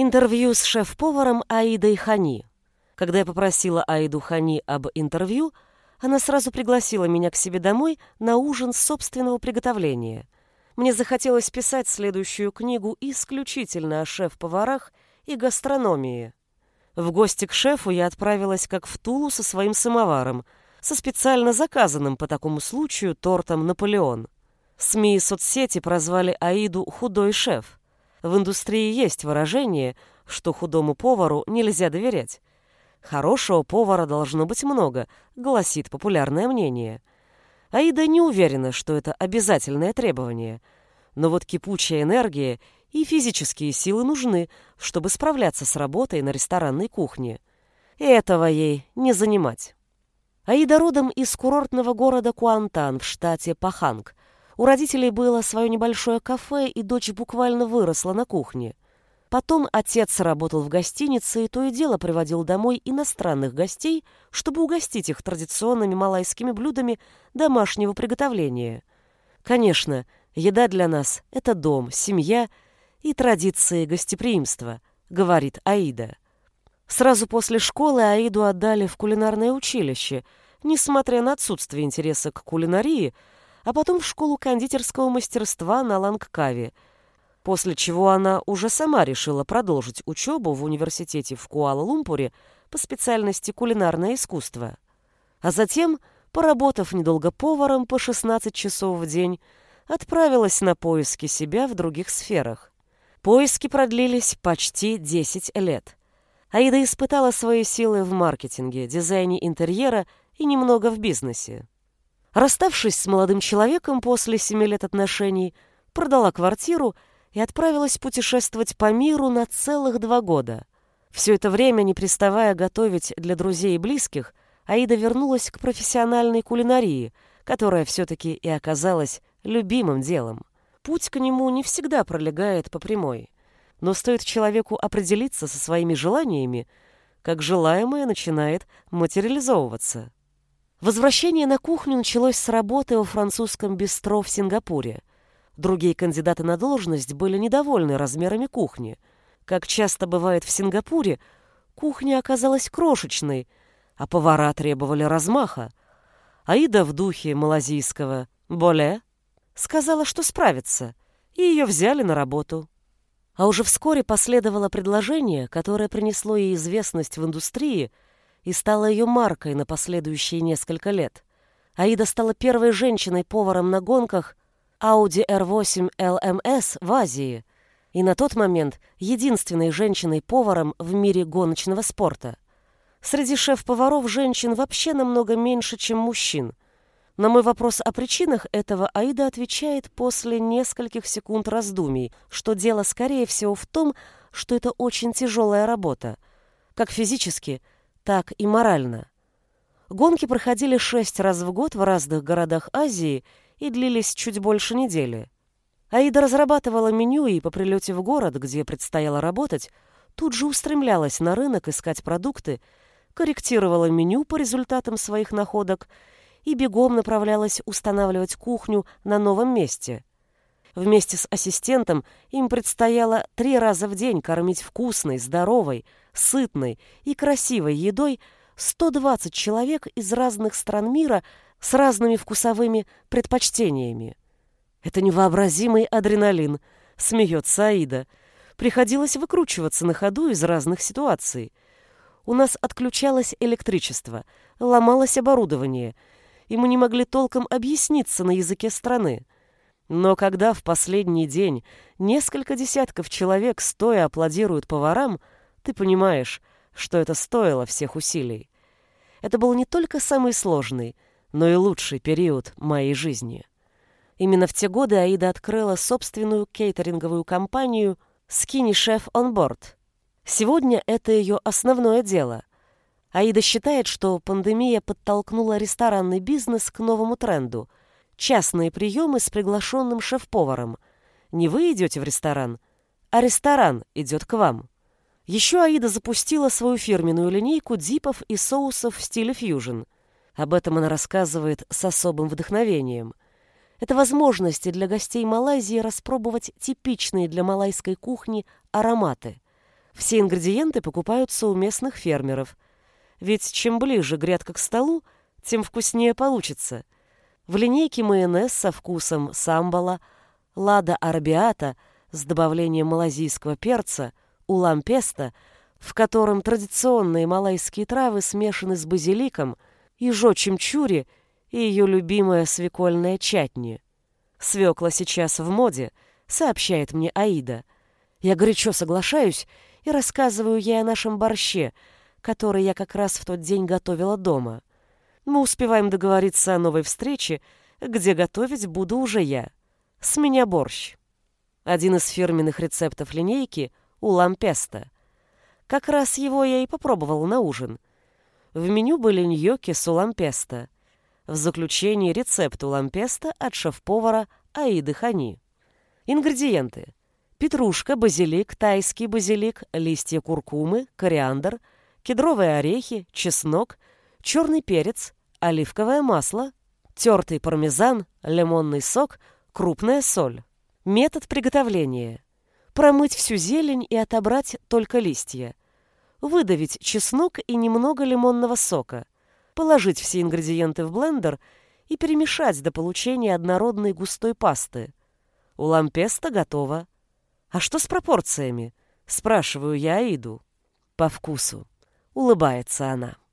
Интервью с шеф-поваром Аидой Хани. Когда я попросила Аиду Хани об интервью, она сразу пригласила меня к себе домой на ужин собственного приготовления. Мне захотелось писать следующую книгу исключительно о шеф-поварах и гастрономии. В гости к шефу я отправилась как в Тулу со своим самоваром, со специально заказанным по такому случаю тортом «Наполеон». СМИ и соцсети прозвали Аиду «худой шеф». В индустрии есть выражение, что худому повару нельзя доверять. Хорошего повара должно быть много, гласит популярное мнение. Аида не уверена, что это обязательное требование. Но вот кипучая энергия и физические силы нужны, чтобы справляться с работой на ресторанной кухне. И этого ей не занимать. Аида родом из курортного города Куантан в штате Паханг, у родителей было свое небольшое кафе, и дочь буквально выросла на кухне. Потом отец работал в гостинице и то и дело приводил домой иностранных гостей, чтобы угостить их традиционными малайскими блюдами домашнего приготовления. Конечно, еда для нас — это дом, семья и традиции гостеприимства, говорит Аида. Сразу после школы Аиду отдали в кулинарное училище, несмотря на отсутствие интереса к кулинарии — а потом в школу кондитерского мастерства на Лангкаве, после чего она уже сама решила продолжить учебу в университете в Куала-Лумпуре по специальности кулинарное искусство. А затем, поработав недолго поваром по 16 часов в день, отправилась на поиски себя в других сферах. Поиски продлились почти 10 лет. Аида испытала свои силы в маркетинге, дизайне интерьера и немного в бизнесе. Расставшись с молодым человеком после семи лет отношений, продала квартиру и отправилась путешествовать по миру на целых два года. Все это время, не приставая готовить для друзей и близких, Аида вернулась к профессиональной кулинарии, которая все-таки и оказалась любимым делом. Путь к нему не всегда пролегает по прямой. Но стоит человеку определиться со своими желаниями, как желаемое начинает материализовываться. Возвращение на кухню началось с работы во французском бистро в Сингапуре. Другие кандидаты на должность были недовольны размерами кухни. Как часто бывает в Сингапуре, кухня оказалась крошечной, а повара требовали размаха. Аида в духе малазийского «боле» сказала, что справится, и ее взяли на работу. А уже вскоре последовало предложение, которое принесло ей известность в индустрии – и стала ее маркой на последующие несколько лет. Аида стала первой женщиной-поваром на гонках Audi R8 LMS в Азии и на тот момент единственной женщиной-поваром в мире гоночного спорта. Среди шеф-поваров женщин вообще намного меньше, чем мужчин. На мой вопрос о причинах этого Аида отвечает после нескольких секунд раздумий, что дело, скорее всего, в том, что это очень тяжелая работа, как физически – так и морально. Гонки проходили шесть раз в год в разных городах Азии и длились чуть больше недели. Аида разрабатывала меню и по прилете в город, где предстояло работать, тут же устремлялась на рынок искать продукты, корректировала меню по результатам своих находок и бегом направлялась устанавливать кухню на новом месте. Вместе с ассистентом им предстояло три раза в день кормить вкусной, здоровой, сытной и красивой едой 120 человек из разных стран мира с разными вкусовыми предпочтениями. Это невообразимый адреналин, смеется Аида. Приходилось выкручиваться на ходу из разных ситуаций. У нас отключалось электричество, ломалось оборудование, и мы не могли толком объясниться на языке страны. Но когда в последний день несколько десятков человек стоя аплодируют поварам, ты понимаешь, что это стоило всех усилий. Это был не только самый сложный, но и лучший период моей жизни. Именно в те годы Аида открыла собственную кейтеринговую компанию Chef on Board. Сегодня это ее основное дело. Аида считает, что пандемия подтолкнула ресторанный бизнес к новому тренду – частные приемы с приглашенным шеф-поваром. Не вы идете в ресторан, а ресторан идет к вам. Еще Аида запустила свою фирменную линейку дипов и соусов в стиле фьюжн. Об этом она рассказывает с особым вдохновением. Это возможности для гостей Малайзии распробовать типичные для малайской кухни ароматы. Все ингредиенты покупаются у местных фермеров. Ведь чем ближе грядка к столу, тем вкуснее получится. В линейке майонез со вкусом самбала, лада арбиата с добавлением малазийского перца, улам-песто, в котором традиционные малайские травы смешаны с базиликом, и жо чимчури и ее любимая свекольная чатни. Свекла сейчас в моде, сообщает мне Аида. Я горячо соглашаюсь и рассказываю ей о нашем борще, который я как раз в тот день готовила дома. Мы успеваем договориться о новой встрече, где готовить буду уже я. С меня борщ. Один из фирменных рецептов линейки — улампеста. Как раз его я и попробовала на ужин. В меню были ньокки с улампеста. В заключении рецепт улампеста от шеф-повара Аиды Хани. Ингредиенты. Петрушка, базилик, тайский базилик, листья куркумы, кориандр, кедровые орехи, чеснок, черный перец, оливковое масло, тертый пармезан, лимонный сок, крупная соль. Метод приготовления. Промыть всю зелень и отобрать только листья. Выдавить чеснок и немного лимонного сока. Положить все ингредиенты в блендер и перемешать до получения однородной густой пасты. У лампеста готово. А что с пропорциями? Спрашиваю я Аиду. По вкусу. Улыбается она.